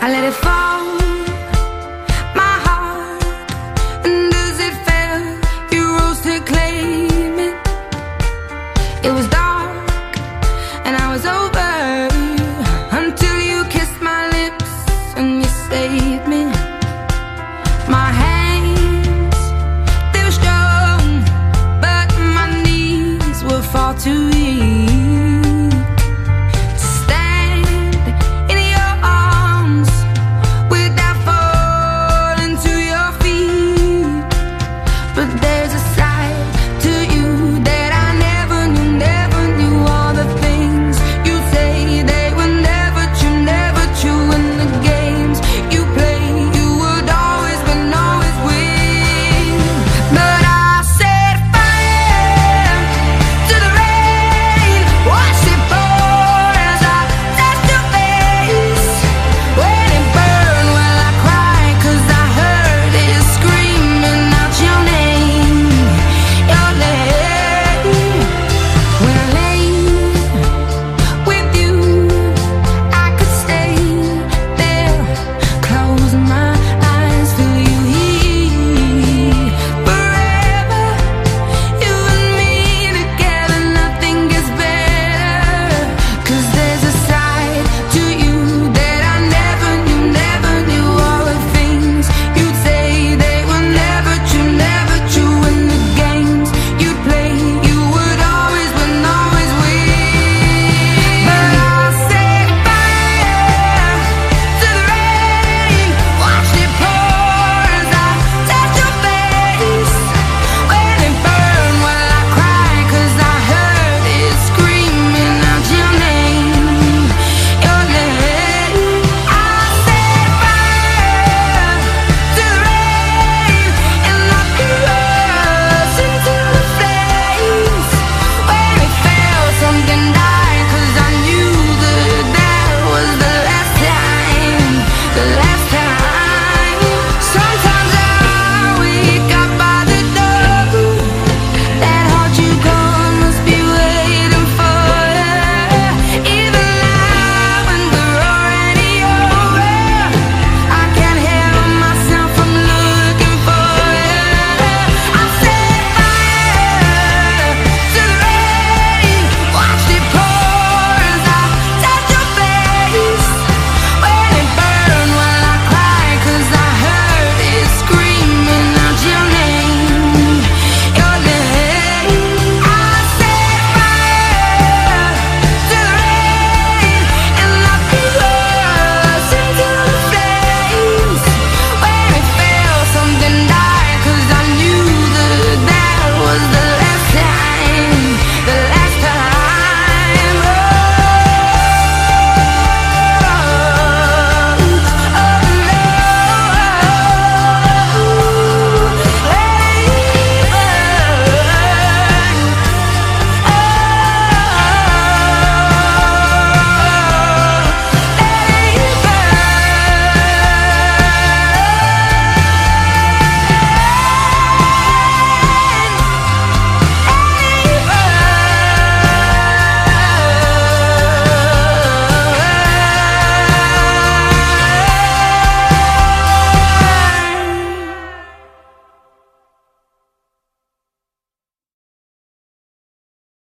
I let it fall.